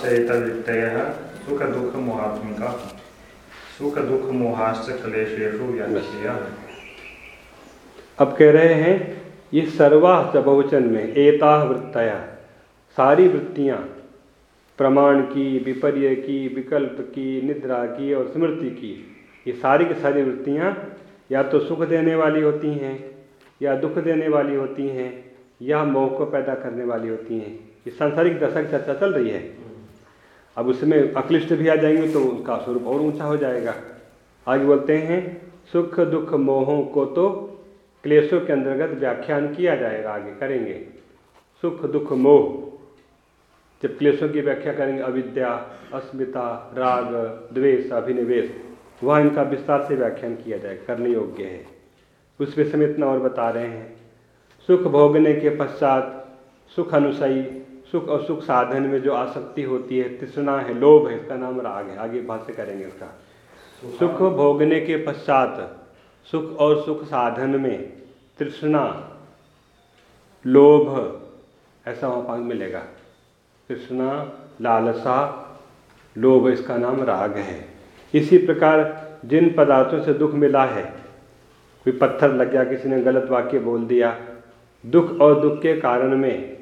आसाश्चैतवृत्तयः सुखदुःखमोहात्मिकाः। सुखदुःखमोहाश्च क्लेशेषु व्याख्या अब कह रहे हैं, ये सर्वा बहुवचन में एता वृत्तया, सारी वृत्तियाँ, प्रमाण की, विपर्य की, विकल्प की, निद्रा की और स्मृति की, ये सारी की सारी वृत्तियाँ या तो सुख देने वाली होती हैं, या दुख देने वाली होती हैं, या मोह को पैदा करने वाली होती हैं। ये सांसारिक दशा की चर्चा चल रही है। अब उसमें अक्लिष्ट भी आ जाएँगे तो उनका स्वरूप और ऊँचा हो जाएगा। आगे बोलते हैं, सुख दुख मोहों को तो क्लेशों के अंतर्गत व्याख्यान किया जाएगा, आगे करेंगे। सुख दुख मोह, जब क्लेशों की व्याख्या करेंगे, अविद्या, अस्मिता, राग, द्वेष, अभिनिवेश, वहाँ इनका विस्तार से व्याख्यान किया जाए, करने योग्य है। उस विषय में इतना और बता रहे हैं। सुख भोगने के पश्चात सुख अनुसयी सुख और सुख साधन में जो आसक्ति होती है तृष्णा है, लोभ है, इसका नाम राग है। आगे भाष्य करेंगे इसका सुख भोगने के पश्चात सुख और सुख साधन में तृष्णा लोभ, ऐसा वहाँ पास मिलेगा। तृष्णा लालसा, लोभ, इसका नाम राग है। इसी प्रकार जिन पदार्थों से दुख मिला है, कोई पत्थर लग गया, किसी ने गलत वाक्य बोल दिया, दुख और दुख के कारण में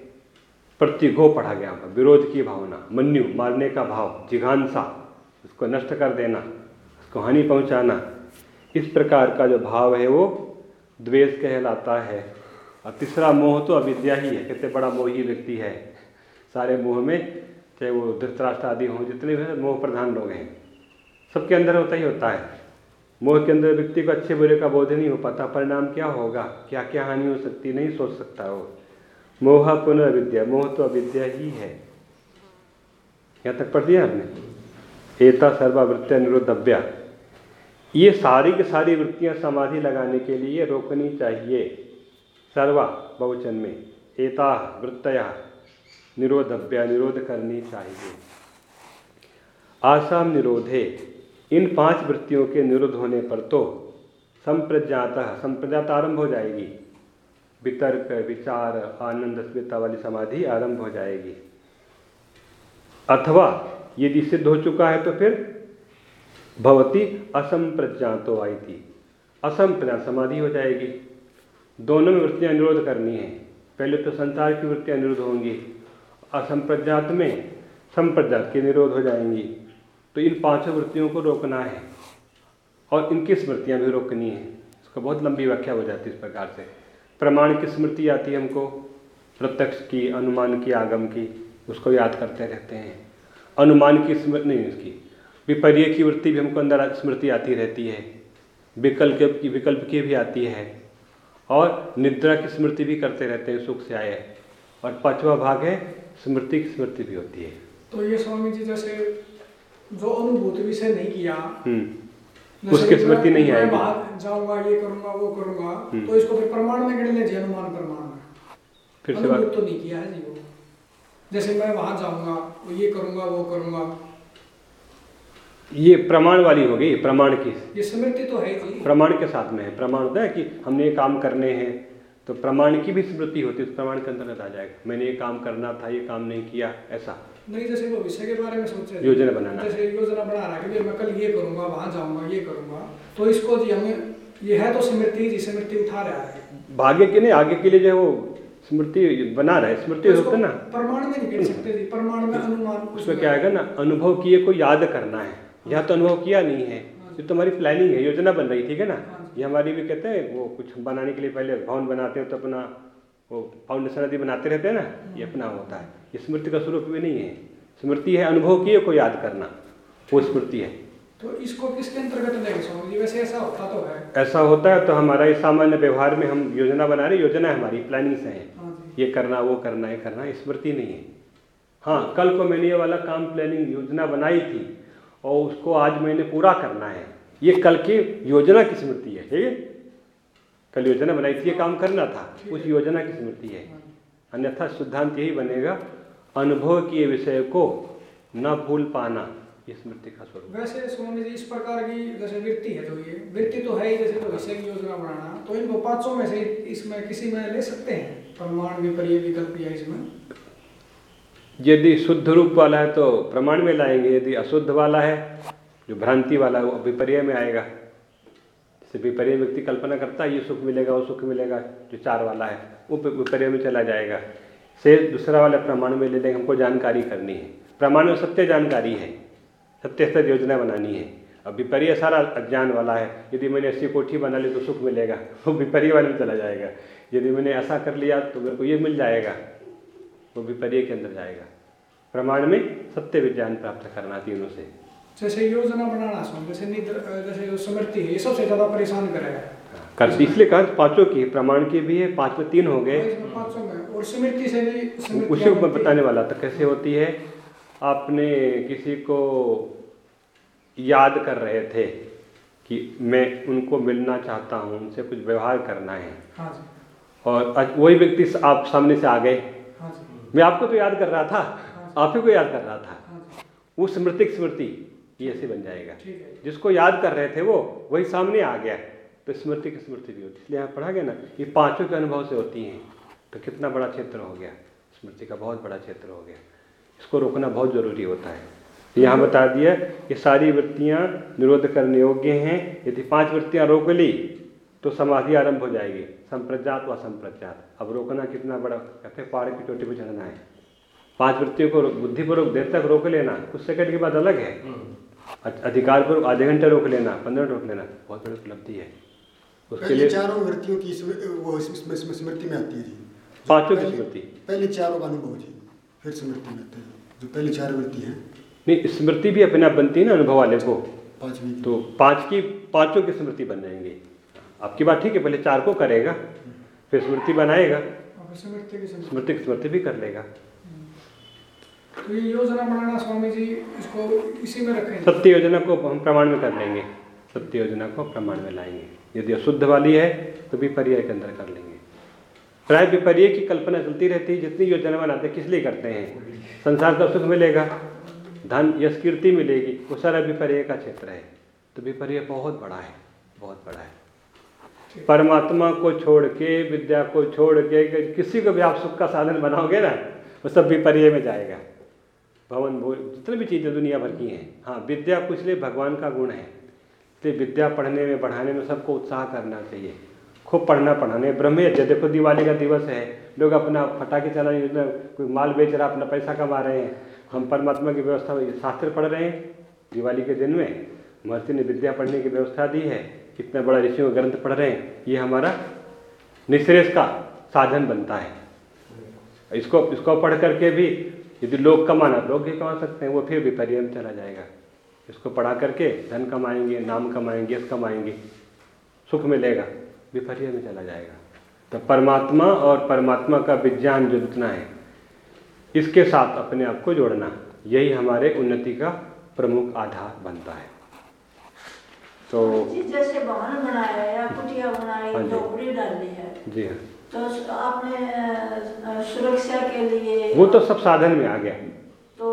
प्रतिघो पढ़ा गया होगा, विरोध की भावना, मन्यु, मारने का भाव, जिघांसा, उसको नष्ट कर देना, उसको हानि पहुंचाना, इस प्रकार का जो भाव है वो द्वेष कहलाता है। और तीसरा मोह तो अविद्या ही है, कितने बड़ा मोही व्यक्ति है। सारे मोह में, चाहे वो धृतराष्ट्र आदि हों, जितने भी मोह प्रधान लोग हैं, सबके अंदर होता ही होता है। मोह के अंदर व्यक्ति को अच्छे बुरे का बोध नहीं हो पाता, परिणाम क्या होगा? क्या क्या हानि हो सकती? नहीं सोच सकता वो। मोह पुनर्विद्या, मोह तो अविद्या ही है। यहाँ तक पढ़ दिया आपने? एता सर्वावृत्तिया निरोधव्या। ये सारी की सारी वृत्तियाँ समाधि लगाने के लिए रोकनी चाहिए। सर्वा बहुचन में एता वृत्तया निरोधव्या, निरोध करनी चाहिए। आसाम निरोधे, इन पाँच वृत्तियों के निरुद्ध होने पर तो संप्रज्ञात संप्रज्ञात आरंभ हो जाएगी। वितर्क, विचार, आनंद, स्मिता वाली समाधि आरंभ हो जाएगी। अथवा यदि सिद्ध हो चुका है तो फिर भवती असंप्रज्ञातो आई थी असंप्रज्ञात समाधि हो जाएगी। दोनों में वृत्तियाँ निरोध करनी है। पहले तो संसार की वृत्तियाँ निरोध होंगी। असंप्रज्ञात में संप्रज्ञात के निरोध हो जाएँगी। तो इन पाँचों वृत्तियों को रोकना है और इनकी स्मृतियाँ भी रोकनी है। इसका बहुत लंबी व्याख्या हो जाती है इस प्रकार से। प्रमाण की स्मृति आती है हमको प्रत्यक्ष की अनुमान की आगम की उसको याद करते रहते हैं। अनुमान की स्मृति नहीं उसकी विपर्य की वृत्ति भी हमको अंदर स्मृति आती रहती है। विकल्प की विकल्प की भी आती है। और निद्रा की स्मृति भी करते रहते हैं सुख से आए। और पांचवा भाग है स्मृति की स्मृति भी होती है। तो ये स्वामी जी जैसे जो अनुभूति विषय नहीं किया हम्म उसकी स्मृति नहीं आएगी। बाहर जाऊँगा ये करूँगा वो करूँगा तो इसको फिर प्रमाण में गिन लीजिए अनुमान प्रमाण में। फिर से बात तो नहीं किया है जी वो। जैसे मैं वहाँ जाऊँगा ये करूँगा वो करूँगा। ये प्रमाण वाली हो गई प्रमाण की। ये स्मृति तो है जी। प्रमाण के साथ में है। प्रमाण होता है कि हमने ये काम करने हैं। तो प्रमाण की भी स्मृति होती है उस प्रमाण के अंतर्गत आ जाएगा। मैंने ये काम करना था ये काम नहीं किया ऐसा। नहीं जैसे वो विषय के बारे में सोचे। योजना बनाना। जैसे योजना बना रहा है कि मैं कल ये करूँगा वहाँ जाऊँगा ये करूँगा। तो इसको जी हमें ये है तो स्मृति जी स्मृति उठा रहा है। भाग्य के नहीं आगे के लिए जो है वो स्मृति बना रहे स्मृति होता है ना। प्रमाण में नहीं कह सकते जी प्रमाण में अनुमान उसमें क्या आएगा ना अनुभव किए को याद करना है। यहाँ तो अनुभव किया नहीं है। ये तो हमारी प्लानिंग है योजना बन रही ठीक है ना? ये हमारी भी कहते हैं वो कुछ बनाने के लिए पहले भवन बनाते हैं तो अपना वो फाउंडेशन आदि बनाते रहते हैं ना ये अपना होता है। ये स्मृति का स्वरूप भी नहीं है। स्मृति है अनुभव किए को याद करना वो स्मृति है। तो इसको किसके अंतर्गत लेंगे स्वामी जी वैसे ऐसा होता तो है। ऐसा होता है तो हमारा इस सामान्य व्यवहार में हम योजना बना रहे योजना हमारी प्लानिंग से है। हाँ ये करना वो करना ये करना स्मृति नहीं है। हाँ कल को मैंने ये वाला काम प्लानिंग योजना बनाई थी और उसको आज मैंने पूरा करना है। ये कल की योजना की स्मृति है ठीक है? कल योजना बनाई थी ये काम करना था। उस योजना की स्मृति है। अन्यथा सिद्धांत यही बनेगा अनुभव किए विषय को न भूल पाना ये स्मृति का स्वरूप। वैसे स्वामी जी इस प्रकार की जैसे वृत्ति है तो ये वृत्ति तो है ही जैसे तो विषय की योजना बनाना तो इनको पाँचों में से इसमें किसी में ले सकते हैं? प्रमाण विपर्य विकल्प या इसमें? यदि शुद्ध रूप वाला है तो प्रमाण में लाएँगे यदि अशुद्ध वाला है जो भ्रांति वाला है, वो विपर्य में आएगा। जैसे विपर्य व्यक्ति कल्पना करता है, ये सुख मिलेगा, वो सुख मिलेगा, जो चार वाला है, वो विपर्य में चला जाएगा। से दूसरा वाला प्रमाण में ले लेंगे हमको जानकारी करनी है। प्रमाण में सत्य जानकारी है, सत्य सत्य योजना बनानी है। अब विपर्य सारा अज्ञान वाला है, यदि मैंने ऐसी कोठी बना ली तो सुख मिलेगा, वो विपर्य वाले में चला जाएगा। यदि मैंने ऐसा कर लिया तो मेरे को ये मिल जाएगा, वो विपर्य के अंदर जाएगा। प्रमाण में सत्य विज्ञान प्राप्त करना तीनों से। जैसे योजना बनाना स्वामी जैसे निद्र जैसे स्मृति है ये सबसे ज़्यादा परेशान करेगा। कर इसलिए कहा पाँचों की प्रमाण की भी है पाँच में तीन हो गए। इसमें पाँचों में। और स्मृति से भी उसी है। बताने वाला था कैसे होती है आपने किसी को याद कर रहे थे कि मैं उनको मिलना चाहता हूँ उनसे कुछ व्यवहार करना है। हाँ और वही व्यक्ति आप सामने से आ गए। हाँ मैं आपको तो याद कर रहा था आप ही को याद कर रहा था। हाँ वो स्मृति की स्मृति ये ऐसे बन जाएगा। जिसको याद कर रहे थे वो वही सामने आ गया। तो स्मृति की स्मृति भी होती इसलिए यहाँ पढ़ा गया ना ये पाँचों के अनुभव से होती हैं। तो कितना बड़ा क्षेत्र हो गया। स्मृति का बहुत बड़ा क्षेत्र हो गया। इसको रोकना बहुत ज़रूरी होता है। तो यहाँ बता दिया कि सारी वृत्तियाँ निरोध करने योग्य हैं। यदि पाँच वृत्तियाँ रोक ली तो समाधि आरंभ हो जाएगी। संप्रज्ञात व असंप्रज्ञात। अब रोकना कितना बड़ा कहते हैं पहाड़ की चोटी पर चढ़ना है। पाँच वृत्तियों को बुद्धिपूर्वक देर तक रोक लेना कुछ सेकंड के बाद अलग है। अ- अधिकारपूर्वक आधे घंटे रोक लेना पंद्रह मिनट रोक लेना। बहुत बड़ी उपलब्धि है। उसके लिए चारों वृत्तियों की वो स्मृति में आती है जी पाँचों की स्मृति। पहले चारों का अनुभव जी फिर स्मृति में आते हैं। जो पहली चार वृत्ति हैं। नहीं स्मृति भी अपने आप बनती है ना अनुभव वाले को? पांचवी तो पाँच की पाँचों की स्मृति बन जाएँगी। आपकी बात ठीक है पहले चार को करेगा फिर स्मृति बनाएगा। स्मृति की स्मृति। स्मृति की स्मृति भी कर लेगा। ये योजना बनाना स्वामी जी इसको इसी में रखेंगे। सत्य योजना को हम प्रमाण में कर लेंगे। सत्य योजना को प्रमाण में लाएँगे। यदि अशुद्ध वाली है तो विपर्य के अंदर कर लेंगे। प्राय विपर्य की कल्पना चलती रहती है जितनी योजना बनाते हैं किस लिए करते हैं? संसार का सुख मिलेगा धन यश कीर्ति मिलेगी वो सारा विपर्य का क्षेत्र है। तो विपर्य बहुत बड़ा है बहुत बड़ा है। परमात्मा को छोड़ के विद्या को छोड़ के किसी को भी आप सुख का साधन बनाओगे ना वो सब विपर्य में जाएगा। भवन भोज जितनी भी चीज़ें दुनिया भर की हैं हाँ विद्या कुछ लिए भगवान का गुण है, इसलिए विद्या पढ़ने में, बढ़ाने में सबको उत्साह करना चाहिए। खूब पढ़ना, पढ़ाने। ब्रह्म यज्ञ, देखो दिवाली का दिवस है, लोग अपना फटाके चलाने योजना कोई माल बेच रहा, अपना पैसा कमा रहे हैं। हम परमात्मा की व्यवस्था में शास्त्र पढ़ रहे हैं, दिवाली के दिन में। महर्षि ने विद्या पढ़ने की व्यवस्था दी है, कितना बड़ा ऋषियों का ग्रंथ पढ़ रहे हैं, ये हमारा निश्रेष का साधन बनता है। इसको इसको पढ़ करके भी यदि लोग कमाना लोग भी कमा सकते हैं वो फिर विपर्य में चला जाएगा। इसको पढ़ा करके धन कमाएँगे नाम कमाएँगे यश कमाएँगे सुख मिलेगा विपर्य में चला जाएगा। तो परमात्मा और परमात्मा का विज्ञान जो जितना है इसके साथ अपने आप को जोड़ना यही हमारे उन्नति का प्रमुख आधार बनता है। तो जैसे बनाया या कुटिया बनाई है। जी हाँ। तो आपने सुरक्षा के लिए वो तो सब साधन में आ गया। तो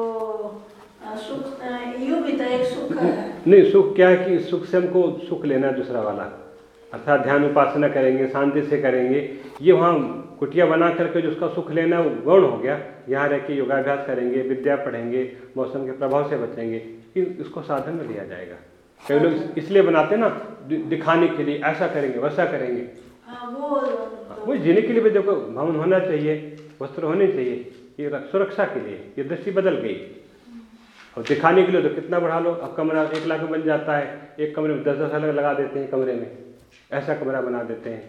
सुख यूँ भी तो एक सुख है। नहीं सुख क्या है कि सुख से हमको सुख लेना है दूसरा वाला। अर्थात ध्यान उपासना करेंगे शांति से करेंगे। ये वहाँ कुटिया बना करके जो उसका सुख लेना वो गौण हो गया। यहाँ रह के योगाभ्यास करेंगे विद्या पढ़ेंगे मौसम के प्रभाव से बचेंगे। इसको साधन में लिया जाएगा। कई लोग इसलिए बनाते ना दिखाने के लिए ऐसा करेंगे वैसा करेंगे। हाँ, वो वही जीने के लिए भी देखो भवन होना चाहिए, वस्त्र होने चाहिए, ये सुरक्षा के लिए, ये दृष्टि बदल गई। और दिखाने के लिए तो कितना बढ़ा लो अब कमरा एक लाख में बन जाता है, एक कमरे में दस दस अलग लगा देते हैं कमरे में, ऐसा कमरा बना देते हैं।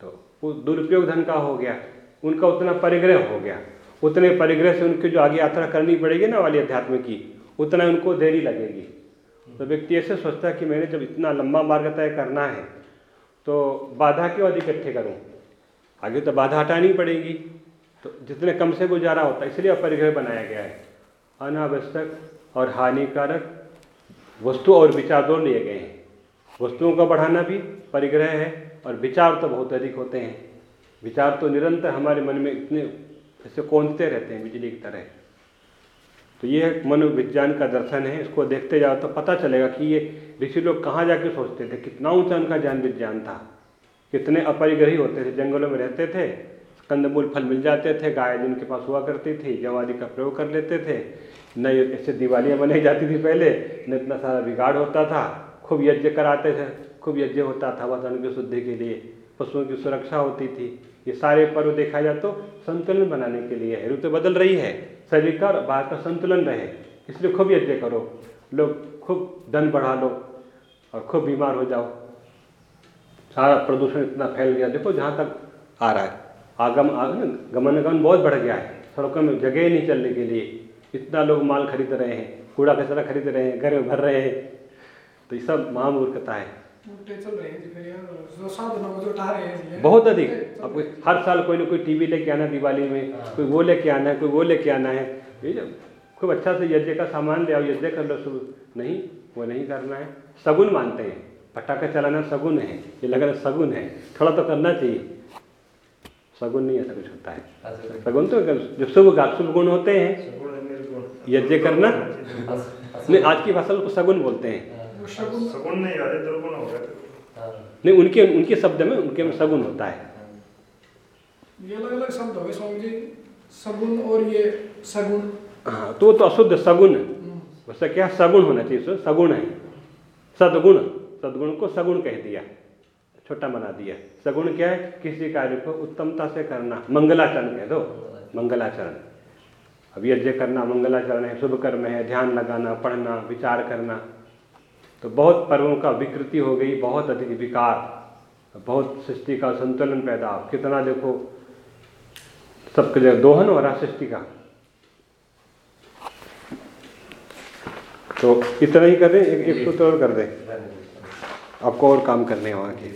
तो वो दुरुपयोग धन का हो गया, उनका उतना परिग्रह हो गया। उतने परिग्रह से उनकी जो आगे यात्रा करनी पड़ेगी ना वाली अध्यात्म की, उतना उनको देरी लगेगी। तो व्यक्ति ऐसे सोचता है कि मैंने जब इतना लंबा मार्ग तय करना है तो बाधा क्यों अधिक इकट्ठे करूँ? आगे तो बाधा हटानी पड़ेगी। तो जितने कम से गुजारा होता है, इसलिए अपरिग्रह बनाया गया है। अनावश्यक और हानिकारक वस्तु और विचार दो लिए गए हैं। वस्तुओं का बढ़ाना भी परिग्रह है और विचार तो बहुत अधिक होते हैं। विचार तो निरंतर हमारे मन में इतने, ऐसे कौंधते रहते हैं बिजली की तरह। तो ये मनोविज्ञान का दर्शन है, इसको देखते जाओ तो पता चलेगा कि ये ऋषि लोग कहाँ जाके सोचते थे, कितना ऊँचा उनका ज्ञान विज्ञान था, कितने अपरिग्रही होते थे, जंगलों में रहते थे, कंदमूल फल मिल जाते थे, गाय जिनके पास हुआ करती थी जवारी का प्रयोग कर लेते थे, न ऐसे दिवालियाँ बनाई जाती थी पहले, न इतना सारा बिगाड़ होता था, खूब यज्ञ कराते थे, खूब यज्ञ होता था वतन की शुद्धि के लिए, पशुओं की सुरक्षा होती थी, ये सारे पर्व देखा जाए तो संतुलन बनाने के लिए है, ऋतु बदल रही है। शरीर का और बाहर का संतुलन रहे, इसलिए खूब यज्ञ करो। लोग खूब धन बढ़ा लो और खूब बीमार हो जाओ। सारा प्रदूषण इतना फैल गया। देखो जहाँ तक आ रहा है, आगम आगम, गमन गमन बहुत बढ़ गया है। सड़कों में जगह ही नहीं चलने के लिए। इतना लोग माल खरीद रहे हैं, कूड़ा कचरा खरीद रहे हैं, घर में भर रहे हैं। तो ये सब महामूर्खता है। हैं को हैं। बहुत अधिक। अब कोई हर साल कोई ना कोई टीवी लेके आना है दिवाली में कोई वो लेके आना है कोई वो लेके आना है। खूब अच्छा से यज्ञ का सामान ले आओ यज्ञ कर लो शुरू नहीं वो नहीं करना है। सगुन मानते हैं। पटाखा चलाना सगुन है ये लग रहा है सगुन है। थोड़ा तो करना चाहिए। सगुन नहीं ऐसा कुछ होता है। सगुन तो जो शुभ गा- शुभ गुण होते हैं। यज्ञ करना। नहीं आज की भाषा उसको सगुन बोलते हैं। सगुण नहीं आते दुर्गुण हो गए। नहीं उनके उनके शब्द में उनके में सगुन होता है। ये अलग अलग शब्द हो गए स्वामी जी सगुन और ये सगुन हाँ तो वो तो अशुद्ध सगुण है। हम्म, उससे क्या सगुण होना चाहिए सगुण है। सदगुण। सदगुण को सगुण कह दिया। छोटा बना दिया। सगुण क्या है? किसी कार्य को उत्तमता से करना। मंगलाचरण कह दो। मंगलाचरण। अब यज्ञ करना मंगलाचरण है शुभ कर्म है ध्यान लगाना पढ़ना विचार करना। तो बहुत पर्वों का विकृति हो गई, बहुत अधिक विकार, बहुत सृष्टि का संतुलन पैदा कितना देखो, सबके लिए दोहन हो रहा सृष्टि का। तो इतना ही कर दें एक सूत्र और कर दें। आपको और काम करने हैं वहाँ के।